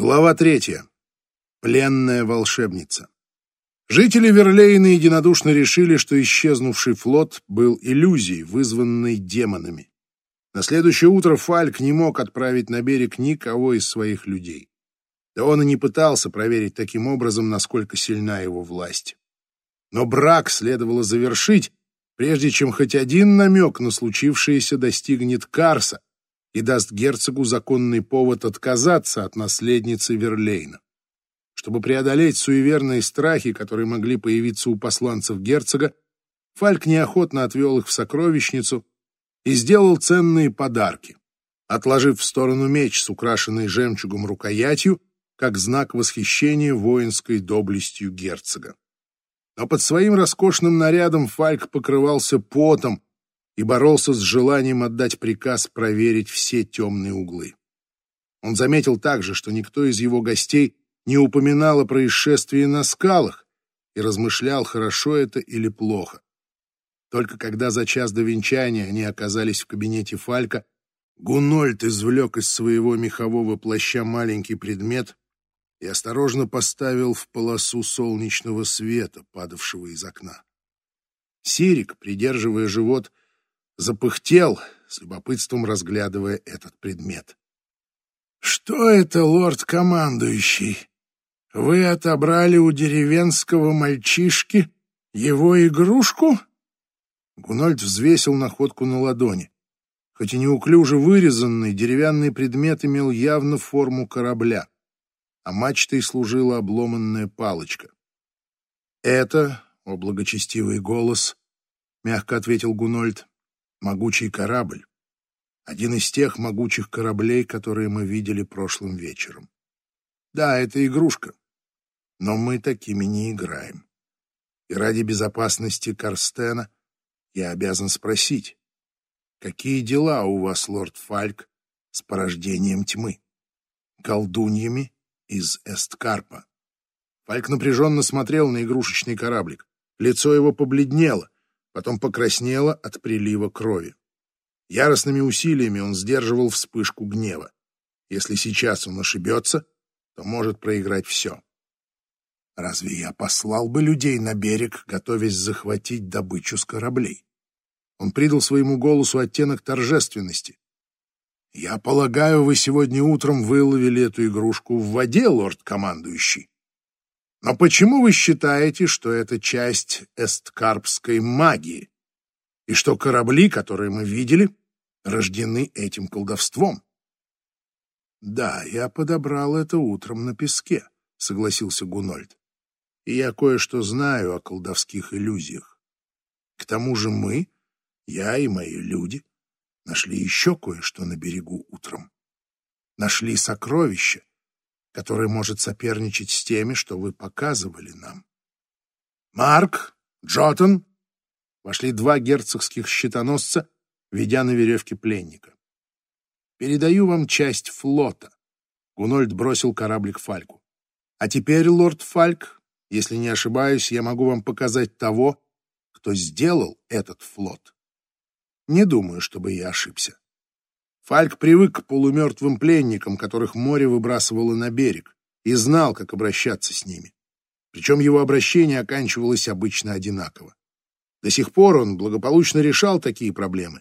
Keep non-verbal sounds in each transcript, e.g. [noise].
Глава третья. Пленная волшебница. Жители Верлейна единодушно решили, что исчезнувший флот был иллюзией, вызванной демонами. На следующее утро Фальк не мог отправить на берег никого из своих людей. Да он и не пытался проверить таким образом, насколько сильна его власть. Но брак следовало завершить, прежде чем хоть один намек на случившееся достигнет Карса, и даст герцогу законный повод отказаться от наследницы Верлейна. Чтобы преодолеть суеверные страхи, которые могли появиться у посланцев герцога, Фальк неохотно отвел их в сокровищницу и сделал ценные подарки, отложив в сторону меч с украшенной жемчугом рукоятью, как знак восхищения воинской доблестью герцога. Но под своим роскошным нарядом Фальк покрывался потом, и боролся с желанием отдать приказ проверить все темные углы. Он заметил также, что никто из его гостей не упоминал о происшествии на скалах и размышлял, хорошо это или плохо. Только когда за час до венчания они оказались в кабинете Фалька, Гунольд извлек из своего мехового плаща маленький предмет и осторожно поставил в полосу солнечного света, падавшего из окна. Сирик, придерживая живот, запыхтел, с любопытством разглядывая этот предмет. «Что это, лорд-командующий? Вы отобрали у деревенского мальчишки его игрушку?» Гунольд взвесил находку на ладони. Хоть и неуклюже вырезанный, деревянный предмет имел явно форму корабля, а мачтой служила обломанная палочка. «Это, о благочестивый голос», — мягко ответил Гунольд, могучий корабль. Один из тех могучих кораблей, которые мы видели прошлым вечером. Да, это игрушка, но мы такими не играем. И ради безопасности Карстена я обязан спросить, какие дела у вас, лорд Фальк, с порождением тьмы? Колдуньями из Эсткарпа. Фальк напряженно смотрел на игрушечный кораблик. Лицо его побледнело, потом покраснело от прилива крови. Яростными усилиями он сдерживал вспышку гнева. Если сейчас он ошибется, то может проиграть все. Разве я послал бы людей на берег, готовясь захватить добычу с кораблей? Он придал своему голосу оттенок торжественности. «Я полагаю, вы сегодня утром выловили эту игрушку в воде, лорд-командующий. Но почему вы считаете, что это часть эсткарпской магии, и что корабли, которые мы видели, рождены этим колдовством? Да, я подобрал это утром на песке, согласился Гунольд. И я кое-что знаю о колдовских иллюзиях. К тому же мы, я и мои люди, нашли еще кое-что на берегу утром. Нашли сокровища, который может соперничать с теми, что вы показывали нам. Марк, Джотон, вошли два герцогских щитоносца, ведя на веревке пленника. Передаю вам часть флота. Гунольд бросил кораблик Фальку. А теперь, лорд Фальк, если не ошибаюсь, я могу вам показать того, кто сделал этот флот. Не думаю, чтобы я ошибся. Фальк привык к полумертвым пленникам, которых море выбрасывало на берег, и знал, как обращаться с ними. Причем его обращение оканчивалось обычно одинаково. До сих пор он благополучно решал такие проблемы.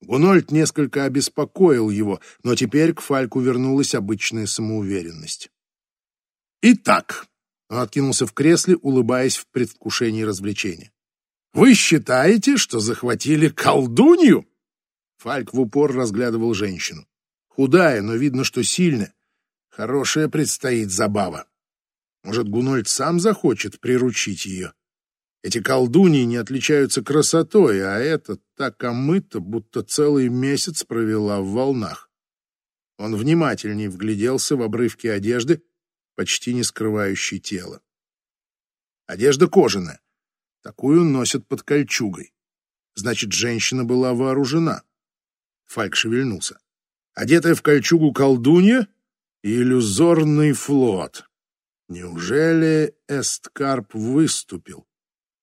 Гунольд несколько обеспокоил его, но теперь к Фальку вернулась обычная самоуверенность. «Итак», — он откинулся в кресле, улыбаясь в предвкушении развлечения, «вы считаете, что захватили колдунью?» Фальк в упор разглядывал женщину. Худая, но видно, что сильная. Хорошая предстоит забава. Может, Гунольд сам захочет приручить ее? Эти колдуньи не отличаются красотой, а эта так омыта, будто целый месяц провела в волнах. Он внимательнее вгляделся в обрывки одежды, почти не скрывающей тело. Одежда кожаная. Такую носят под кольчугой. Значит, женщина была вооружена. Фальк шевельнулся. Одетая в кольчугу колдунья и иллюзорный флот. Неужели Эсткарп выступил?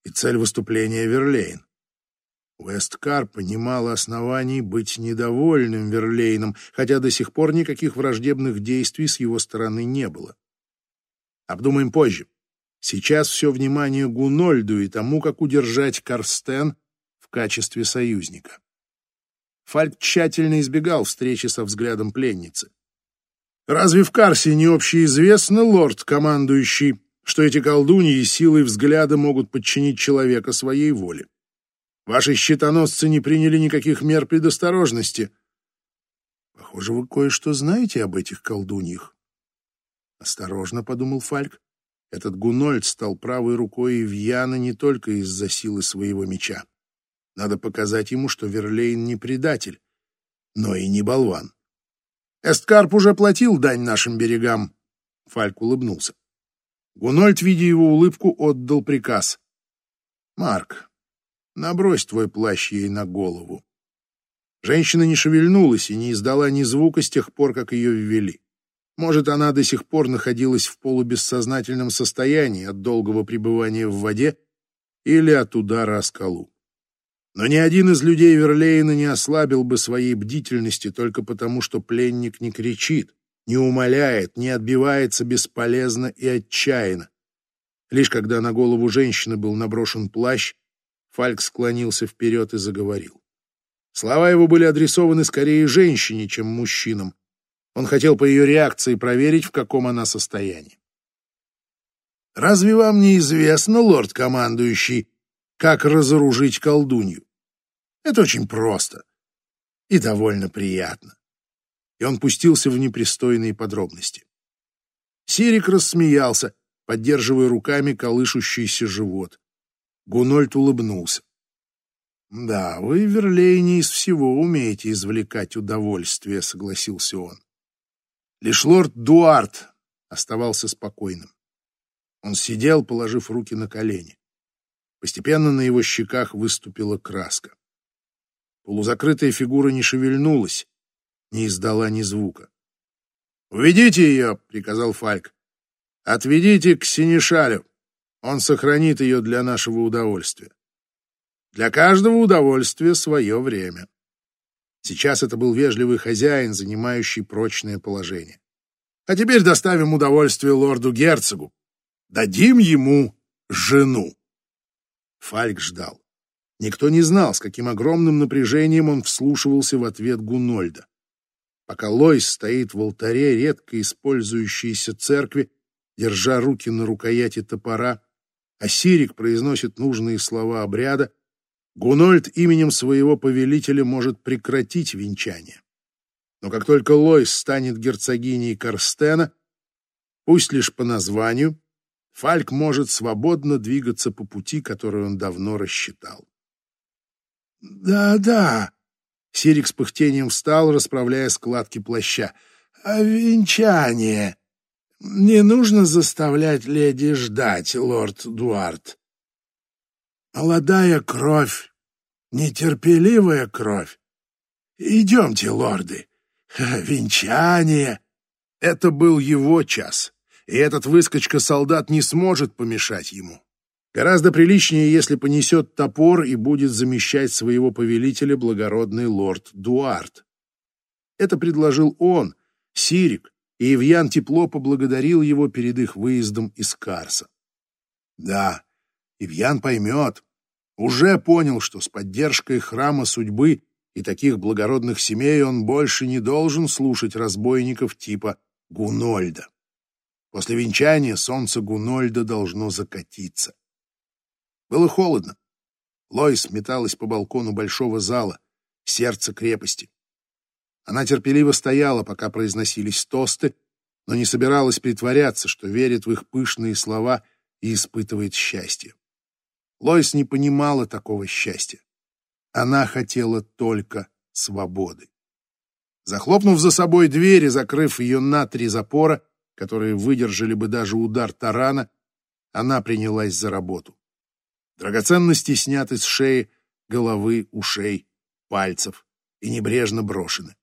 И цель выступления Верлейн. Уэсткар понимал оснований быть недовольным Верлейном, хотя до сих пор никаких враждебных действий с его стороны не было. Обдумаем позже. Сейчас все внимание Гунольду и тому, как удержать Карстен в качестве союзника. Фальк тщательно избегал встречи со взглядом пленницы. «Разве в Карсе не общеизвестно, лорд, командующий, что эти колдуньи силой взгляда могут подчинить человека своей воле? Ваши щитоносцы не приняли никаких мер предосторожности». «Похоже, вы кое-что знаете об этих колдуньях». «Осторожно», — подумал Фальк. Этот Гунольд стал правой рукой Ивьяна не только из-за силы своего меча. Надо показать ему, что Верлейн не предатель, но и не болван. Эсткарп уже платил дань нашим берегам. Фальк улыбнулся. Гунольд, видя его улыбку, отдал приказ. «Марк, набрось твой плащ ей на голову». Женщина не шевельнулась и не издала ни звука с тех пор, как ее ввели. Может, она до сих пор находилась в полубессознательном состоянии от долгого пребывания в воде или от удара о скалу. Но ни один из людей Верлейна не ослабил бы своей бдительности только потому, что пленник не кричит, не умоляет, не отбивается бесполезно и отчаянно. Лишь когда на голову женщины был наброшен плащ, Фальк склонился вперед и заговорил. Слова его были адресованы скорее женщине, чем мужчинам. Он хотел по ее реакции проверить, в каком она состоянии. «Разве вам не известно, лорд-командующий, как разоружить колдунью. Это очень просто и довольно приятно. И он пустился в непристойные подробности. Сирик рассмеялся, поддерживая руками колышущийся живот. Гунольд улыбнулся. «Да, вы, Верлей, не из всего умеете извлекать удовольствие», — согласился он. Лишь лорд Дуарт оставался спокойным. Он сидел, положив руки на колени. Постепенно на его щеках выступила краска. Полузакрытая фигура не шевельнулась, не издала ни звука. «Уведите ее!» — приказал Фальк. «Отведите к Синишалю. Он сохранит ее для нашего удовольствия. Для каждого удовольствия свое время». Сейчас это был вежливый хозяин, занимающий прочное положение. «А теперь доставим удовольствие лорду-герцогу. Дадим ему жену». Фальк ждал. Никто не знал, с каким огромным напряжением он вслушивался в ответ Гунольда. Пока Лойс стоит в алтаре редко использующейся церкви, держа руки на рукояти топора, а Сирик произносит нужные слова обряда, Гунольд именем своего повелителя может прекратить венчание. Но как только Лойс станет герцогиней Карстена, пусть лишь по названию, Фальк может свободно двигаться по пути, который он давно рассчитал. «Да-да», — Сирик с пыхтением встал, расправляя складки плаща. «А венчание? Не нужно заставлять леди ждать, лорд Дуарт. Молодая кровь, нетерпеливая кровь. Идемте, лорды, [laughs] венчание». Это был его час и этот выскочка-солдат не сможет помешать ему. Гораздо приличнее, если понесет топор и будет замещать своего повелителя благородный лорд Дуарт. Это предложил он, Сирик, и Ивьян тепло поблагодарил его перед их выездом из Карса. Да, Ивьян поймет, уже понял, что с поддержкой храма судьбы и таких благородных семей он больше не должен слушать разбойников типа Гунольда. После венчания солнце Гунольда должно закатиться. Было холодно. Лоис металась по балкону большого зала, сердце крепости. Она терпеливо стояла, пока произносились тосты, но не собиралась притворяться, что верит в их пышные слова и испытывает счастье. Лоис не понимала такого счастья. Она хотела только свободы. Захлопнув за собой дверь и закрыв ее на три запора, которые выдержали бы даже удар тарана, она принялась за работу. Драгоценности сняты с шеи, головы, ушей, пальцев и небрежно брошены.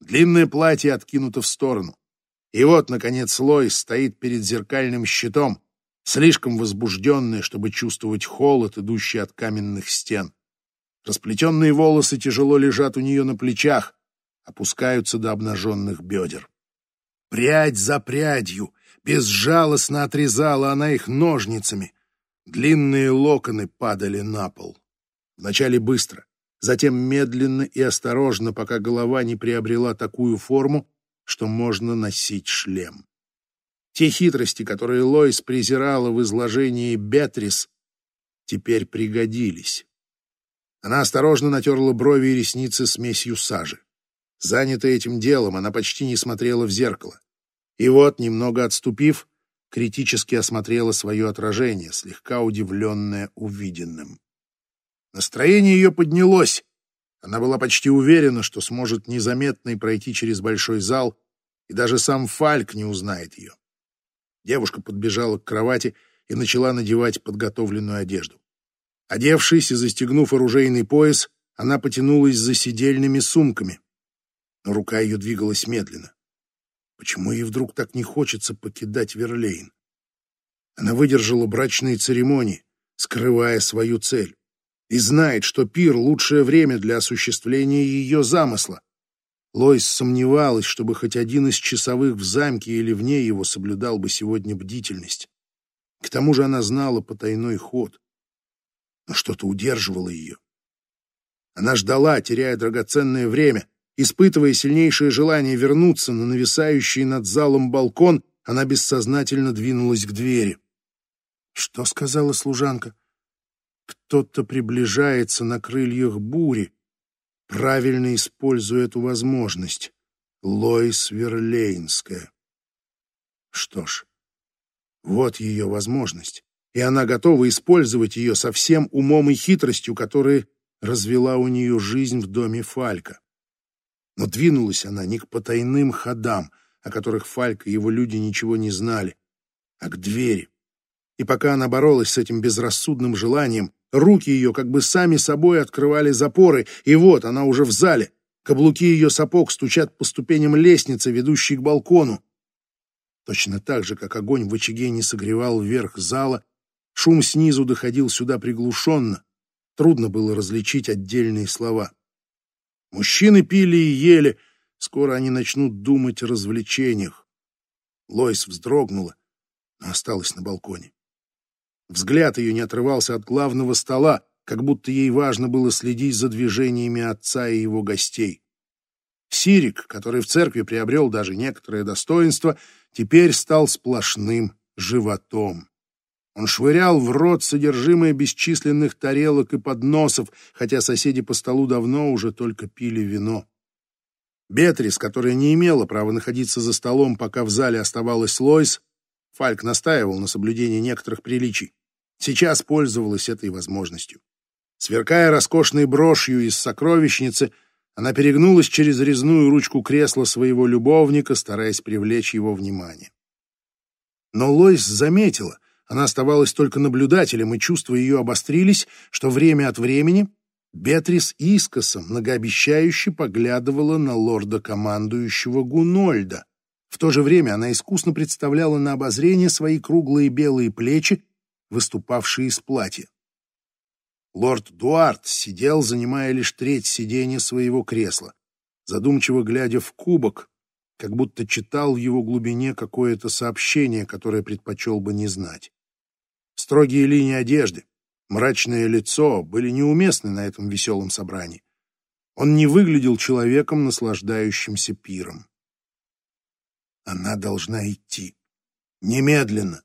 Длинное платье откинуто в сторону. И вот, наконец, Лоис стоит перед зеркальным щитом, слишком возбужденная, чтобы чувствовать холод, идущий от каменных стен. Расплетенные волосы тяжело лежат у нее на плечах, опускаются до обнаженных бедер. Прядь за прядью, безжалостно отрезала она их ножницами. Длинные локоны падали на пол. Вначале быстро, затем медленно и осторожно, пока голова не приобрела такую форму, что можно носить шлем. Те хитрости, которые Лоис презирала в изложении Бетрис, теперь пригодились. Она осторожно натерла брови и ресницы смесью сажи. Занятая этим делом, она почти не смотрела в зеркало. И вот, немного отступив, критически осмотрела свое отражение, слегка удивленное увиденным. Настроение ее поднялось. Она была почти уверена, что сможет незаметно пройти через большой зал, и даже сам Фальк не узнает ее. Девушка подбежала к кровати и начала надевать подготовленную одежду. Одевшись и застегнув оружейный пояс, она потянулась за сидельными сумками. Но рука ее двигалась медленно. Почему ей вдруг так не хочется покидать Верлейн? Она выдержала брачные церемонии, скрывая свою цель и знает, что пир — лучшее время для осуществления ее замысла. Лойс сомневалась, чтобы хоть один из часовых в замке или вне его соблюдал бы сегодня бдительность. К тому же она знала потайной ход. Но что-то удерживало ее. Она ждала, теряя драгоценное время, испытывая сильнейшее желание вернуться на нависающий над залом балкон, она бессознательно двинулась к двери. «Что сказала служанка?» Кто-то приближается на крыльях бури, правильно используя эту возможность. Лоис Верлейнская. Что ж, вот ее возможность, и она готова использовать ее со всем умом и хитростью, которые развела у нее жизнь в доме Фалька. Но двинулась она не к потайным ходам, о которых Фальк и его люди ничего не знали, а к двери. И пока она боролась с этим безрассудным желанием, Руки ее как бы сами собой открывали запоры, и вот она уже в зале. Каблуки ее сапог стучат по ступеням лестницы, ведущей к балкону. Точно так же, как огонь в очаге не согревал вверх зала, шум снизу доходил сюда приглушенно. Трудно было различить отдельные слова. Мужчины пили и ели, скоро они начнут думать о развлечениях. Лойс вздрогнула, но осталась на балконе. Взгляд ее не отрывался от главного стола, как будто ей важно было следить за движениями отца и его гостей. Сирик, который в церкви приобрел даже некоторое достоинство, теперь стал сплошным животом. Он швырял в рот содержимое бесчисленных тарелок и подносов, хотя соседи по столу давно уже только пили вино. Бетрис, которая не имела права находиться за столом, пока в зале оставалась Лойс, Фальк настаивал на соблюдении некоторых приличий. Сейчас пользовалась этой возможностью. Сверкая роскошной брошью из сокровищницы, она перегнулась через резную ручку кресла своего любовника, стараясь привлечь его внимание. Но Лойс заметила, она оставалась только наблюдателем, и чувства ее обострились, что время от времени Бетрис искоса многообещающе поглядывала на лорда-командующего Гунольда, в то же время она искусно представляла на обозрение свои круглые белые плечи, выступавшие из платья. Лорд Дуарт сидел, занимая лишь треть сиденья своего кресла, задумчиво глядя в кубок, как будто читал в его глубине какое-то сообщение, которое предпочел бы не знать. Строгие линии одежды, мрачное лицо были неуместны на этом веселом собрании. Он не выглядел человеком, наслаждающимся пиром. Она должна идти. Немедленно.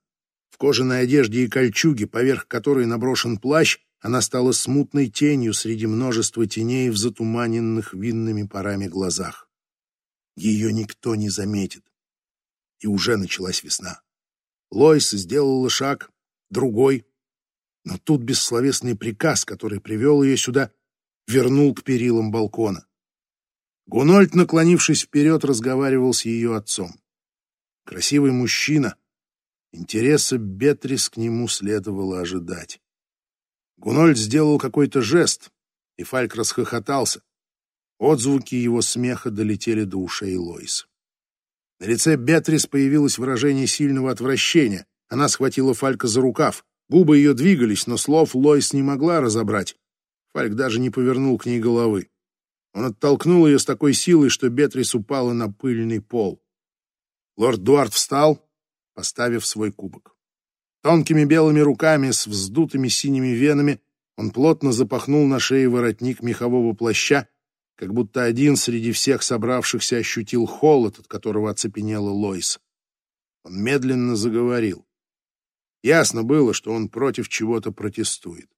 В кожаной одежде и кольчуге, поверх которой наброшен плащ, она стала смутной тенью среди множества теней в затуманенных винными парами глазах. Ее никто не заметит. И уже началась весна. Лойс сделала шаг, другой. Но тут бессловесный приказ, который привел ее сюда, вернул к перилам балкона. Гунольд, наклонившись вперед, разговаривал с ее отцом красивый мужчина. Интереса Бетрис к нему следовало ожидать. Гунольд сделал какой-то жест, и Фальк расхохотался. Отзвуки его смеха долетели до ушей Лоис. На лице Бетрис появилось выражение сильного отвращения. Она схватила Фалька за рукав. Губы ее двигались, но слов Лоис не могла разобрать. Фальк даже не повернул к ней головы. Он оттолкнул ее с такой силой, что Бетрис упала на пыльный пол. Лорд Дуарт встал, поставив свой кубок. Тонкими белыми руками с вздутыми синими венами он плотно запахнул на шее воротник мехового плаща, как будто один среди всех собравшихся ощутил холод, от которого оцепенела Лойс. Он медленно заговорил. Ясно было, что он против чего-то протестует.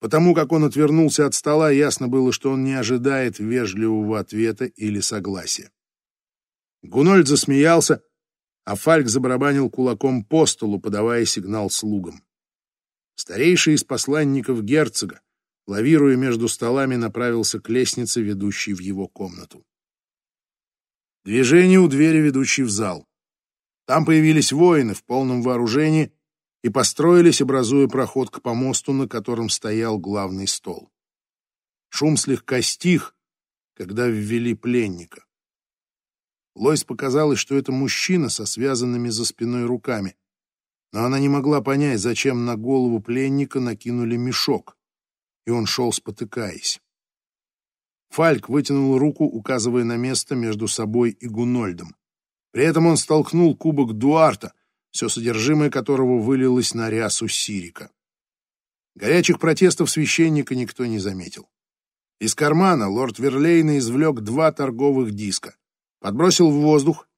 Потому как он отвернулся от стола, ясно было, что он не ожидает вежливого ответа или согласия. Гунольд засмеялся, а Фальк забарабанил кулаком по столу, подавая сигнал слугам. Старейший из посланников герцога, лавируя между столами, направился к лестнице, ведущей в его комнату. Движение у двери, ведущей в зал. Там появились воины в полном вооружении и построились, образуя проход к помосту, на котором стоял главный стол. Шум слегка стих, когда ввели пленника. Лойс показалось, что это мужчина со связанными за спиной руками, но она не могла понять, зачем на голову пленника накинули мешок, и он шел спотыкаясь. Фальк вытянул руку, указывая на место между собой и Гунольдом. При этом он столкнул кубок Дуарта, все содержимое которого вылилось на рясу Сирика. Горячих протестов священника никто не заметил. Из кармана лорд Верлейна извлек два торговых диска, подбросил в воздух,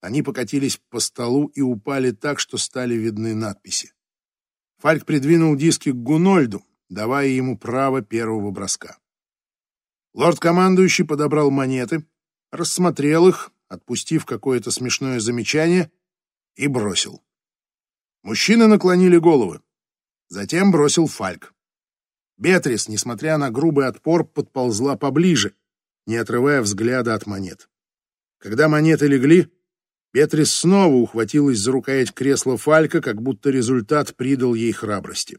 они покатились по столу и упали так, что стали видны надписи. Фальк придвинул диски к Гунольду, давая ему право первого броска. Лорд-командующий подобрал монеты, рассмотрел их, отпустив какое-то смешное замечание, и бросил. Мужчины наклонили головы. Затем бросил Фальк. Бетрис, несмотря на грубый отпор, подползла поближе, не отрывая взгляда от монет. Когда монеты легли, Бетрис снова ухватилась за рукоять кресла Фалька, как будто результат придал ей храбрости.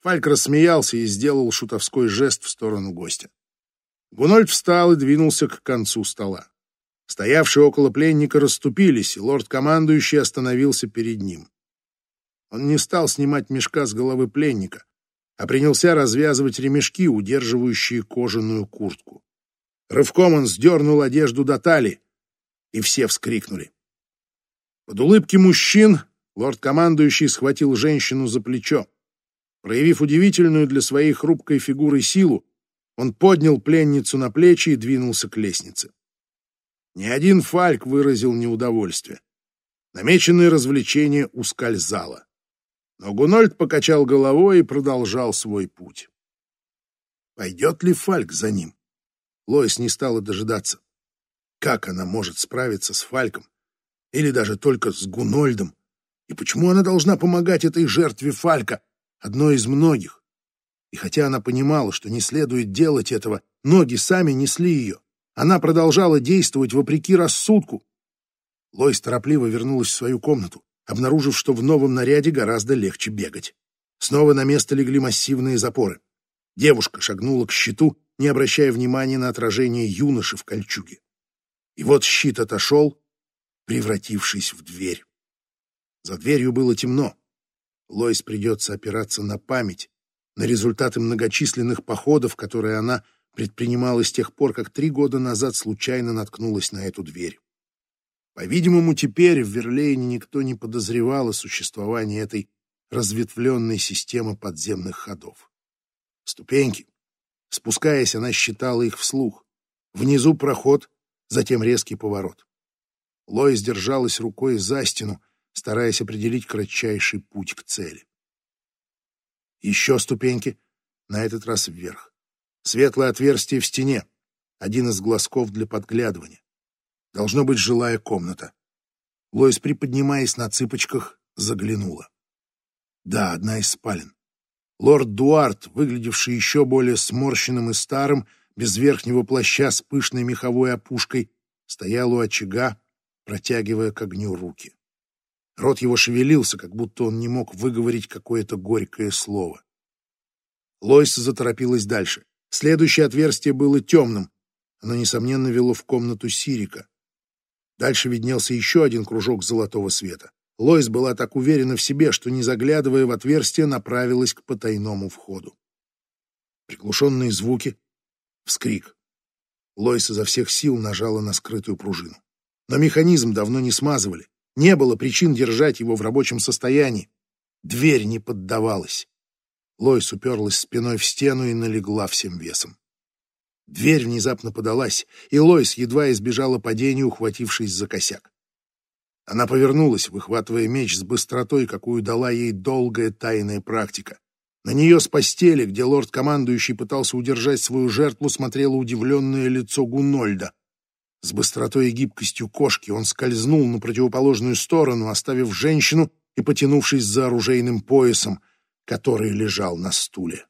Фальк рассмеялся и сделал шутовской жест в сторону гостя. Гунольд встал и двинулся к концу стола. Стоявшие около пленника расступились, и лорд-командующий остановился перед ним. Он не стал снимать мешка с головы пленника, а принялся развязывать ремешки, удерживающие кожаную куртку. Рывком он сдернул одежду до талии, и все вскрикнули. Под улыбки мужчин лорд-командующий схватил женщину за плечо. Проявив удивительную для своей хрупкой фигуры силу, он поднял пленницу на плечи и двинулся к лестнице. Ни один фальк выразил неудовольствие. Намеченное развлечение ускользало. Но Гунольд покачал головой и продолжал свой путь. Пойдет ли Фальк за ним? Лоис не стала дожидаться. Как она может справиться с Фальком? Или даже только с Гунольдом? И почему она должна помогать этой жертве Фалька, одной из многих? И хотя она понимала, что не следует делать этого, ноги сами несли ее. Она продолжала действовать вопреки рассудку. Лойс торопливо вернулась в свою комнату, обнаружив, что в новом наряде гораздо легче бегать. Снова на место легли массивные запоры. Девушка шагнула к щиту, не обращая внимания на отражение юноши в кольчуге. И вот щит отошел, превратившись в дверь. За дверью было темно. Лойс придется опираться на память, на результаты многочисленных походов, которые она предпринимала с тех пор, как три года назад случайно наткнулась на эту дверь. По-видимому, теперь в Верлейне никто не подозревал о существовании этой разветвленной системы подземных ходов. Ступеньки. Спускаясь, она считала их вслух. Внизу проход, затем резкий поворот. Лоис держалась рукой за стену, стараясь определить кратчайший путь к цели. Еще ступеньки, на этот раз вверх. Светлое отверстие в стене, один из глазков для подглядывания. Должно быть жилая комната. Лоис, приподнимаясь на цыпочках, заглянула. Да, одна из спален. Лорд Дуарт, выглядевший еще более сморщенным и старым, без верхнего плаща с пышной меховой опушкой, стоял у очага, протягивая к огню руки. Рот его шевелился, как будто он не мог выговорить какое-то горькое слово. Лойс заторопилась дальше. Следующее отверстие было темным. Оно, несомненно, вело в комнату Сирика. Дальше виднелся еще один кружок золотого света. Лоис была так уверена в себе, что, не заглядывая в отверстие, направилась к потайному входу. Приглушенные звуки, вскрик. Лойс изо всех сил нажала на скрытую пружину. Но механизм давно не смазывали. Не было причин держать его в рабочем состоянии. Дверь не поддавалась. Лойс уперлась спиной в стену и налегла всем весом. Дверь внезапно подалась, и Лойс едва избежала падения, ухватившись за косяк. Она повернулась, выхватывая меч с быстротой, какую дала ей долгая тайная практика. На нее с постели, где лорд-командующий пытался удержать свою жертву, смотрело удивленное лицо Гунольда. С быстротой и гибкостью кошки он скользнул на противоположную сторону, оставив женщину и потянувшись за оружейным поясом, который лежал на стуле.